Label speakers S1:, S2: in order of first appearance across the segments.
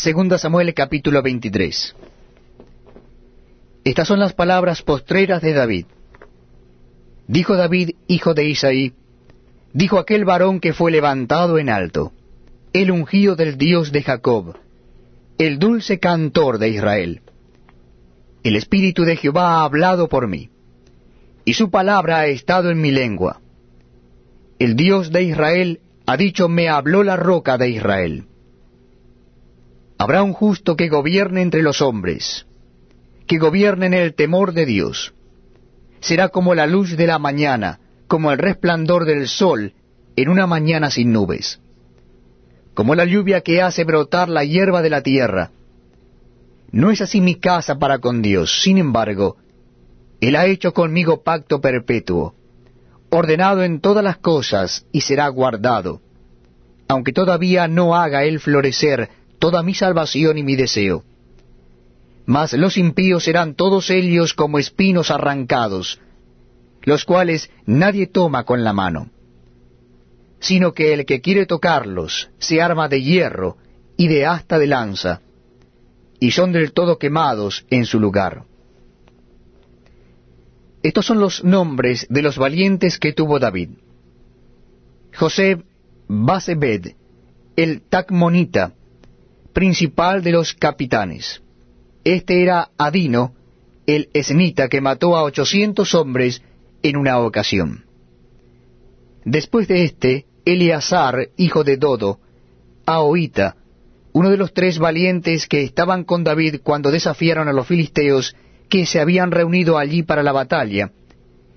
S1: Segunda Samuel capítulo 23. Estas son las palabras postreras de David. Dijo David, hijo de Isaí, dijo aquel varón que fue levantado en alto, el ungido del Dios de Jacob, el dulce cantor de Israel. El Espíritu de Jehová ha hablado por mí, y su palabra ha estado en mi lengua. El Dios de Israel ha dicho, me habló la roca de Israel. Habrá un justo que gobierne entre los hombres, que gobierne en el temor de Dios. Será como la luz de la mañana, como el resplandor del sol en una mañana sin nubes, como la lluvia que hace brotar la hierba de la tierra. No es así mi casa para con Dios, sin embargo, Él ha hecho conmigo pacto perpetuo, ordenado en todas las cosas y será guardado, aunque todavía no haga Él florecer toda mi salvación y mi deseo. Mas los impíos serán todos ellos como espinos arrancados, los cuales nadie toma con la mano, sino que el que quiere tocarlos se arma de hierro y de asta de lanza, y son del todo quemados en su lugar. Estos son los nombres de los valientes que tuvo David. José Basebed, el Tacmonita, principal de los capitanes. Este era Adino, el esnita que mató a ochocientos hombres en una ocasión. Después de éste, Eleazar, hijo de Dodo, Ahoita, uno de los tres valientes que estaban con David cuando desafiaron a los filisteos que se habían reunido allí para la batalla,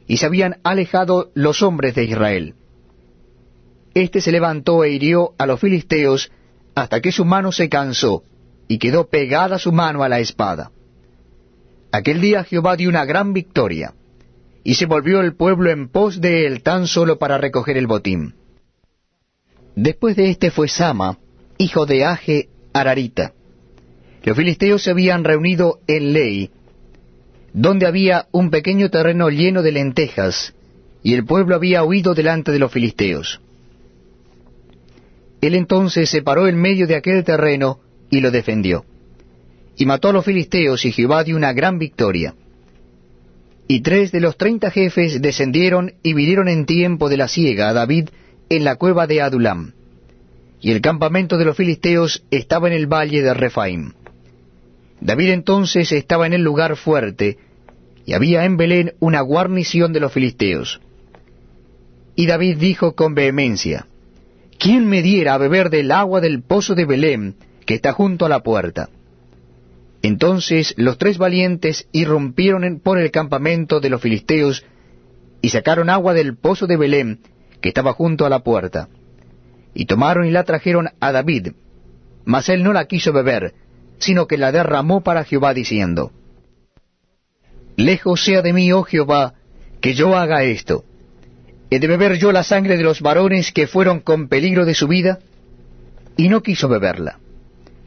S1: y se habían alejado los hombres de Israel. Este se levantó e hirió a los filisteos hasta que su mano se cansó, y quedó pegada su mano a la espada. Aquel día Jehová dio una gran victoria, y se volvió el pueblo en pos de él tan solo para recoger el botín. Después de éste fue Sama, hijo de Age Ararita. Los filisteos se habían reunido en Ley, donde había un pequeño terreno lleno de lentejas, y el pueblo había huido delante de los filisteos. Él entonces se paró en medio de aquel terreno y lo defendió. Y mató a los filisteos y Jehová dio una gran victoria. Y tres de los treinta jefes descendieron y vinieron en tiempo de la siega a David en la cueva de Adulam. Y el campamento de los filisteos estaba en el valle de Refaim. David entonces estaba en el lugar fuerte, y había en Belén una guarnición de los filisteos. Y David dijo con vehemencia, ¿quién me diera a beber del agua del pozo de Belén, que está junto a la puerta? Entonces los tres valientes irrumpieron por el campamento de los filisteos y sacaron agua del pozo de Belén, que estaba junto a la puerta. Y tomaron y la trajeron a David, mas él no la quiso beber, sino que la derramó para Jehová, diciendo, Lejos sea de mí, oh Jehová, que yo haga esto ¿He de beber yo la sangre de los varones que fueron con peligro de su vida? Y no quiso beberla.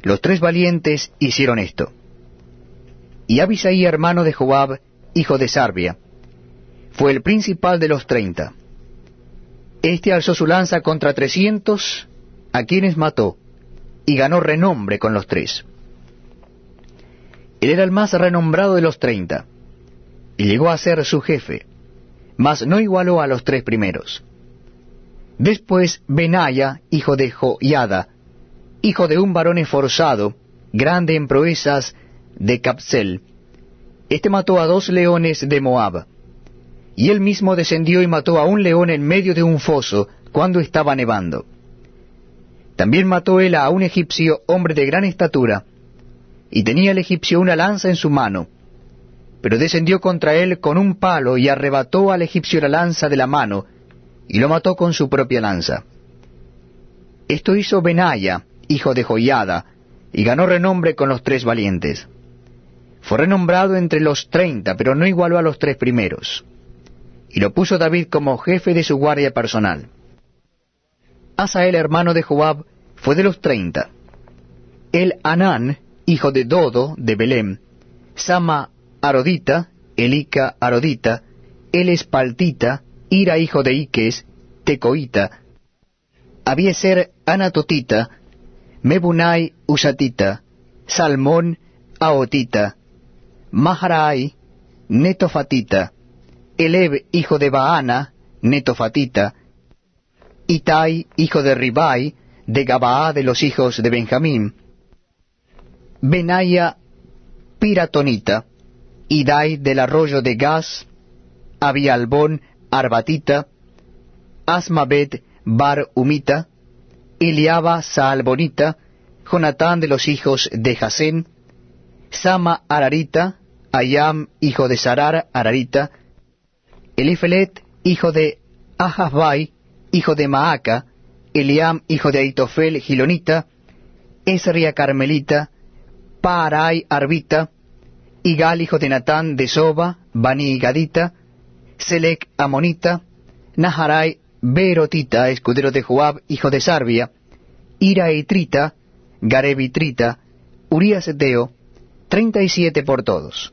S1: Los tres valientes hicieron esto. Y Abisaí, hermano de Joab, hijo de Sarbia, fue el principal de los treinta. Este alzó su lanza contra trescientos, a quienes mató, y ganó renombre con los tres. Él era el más renombrado de los treinta, y llegó a ser su jefe mas no igualó a los tres primeros. Después Benaya, hijo de Joiada, hijo de un varón esforzado, grande en proezas de Capsel. Este mató a dos leones de Moab. Y él mismo descendió y mató a un león en medio de un foso cuando estaba nevando. También mató él a un egipcio, hombre de gran estatura, y tenía el egipcio una lanza en su mano, pero descendió contra él con un palo y arrebató al egipcio la lanza de la mano, y lo mató con su propia lanza. Esto hizo Benaya, hijo de Joiada, y ganó renombre con los tres valientes. Fue renombrado entre los treinta, pero no igualó a los tres primeros. Y lo puso David como jefe de su guardia personal. Asael, hermano de Joab, fue de los treinta. El Anán, hijo de Dodo, de Belém, Sama Arodita, Elica Arodita, el Espaltita, Ira hijo de Iques, Tecoita, Abieser Anatotita, Mebunai Usatita, Salmón, Aotita, Maharai, Netofatita, Eleb, hijo de Baana, Netofatita, Itai, hijo de Ribai, de Gabaá de los hijos de Benjamín, Benaya, Piratonita, Idai del arroyo de Gaz, Abialbón, Arbatita, Asmabet, Bar Umita, Iliaba Saalbonita, Jonatán de los hijos de Jasén, Sama Ararita, Ayam, hijo de Sarar, Ararita, Elifelet, hijo de Ahasbai, hijo de Maaca, Eliam, hijo de Aitofel, Gilonita, Esria Carmelita, Paarai, Arbita, Igal, hijo de Natán, de Soba, Bani Gadita, Selec, Amonita, Naharai, Berotita, escudero de Joab, hijo de Sarbia, Ira y Trita, Garebitrita, Urias Eteo, treinta y siete por todos.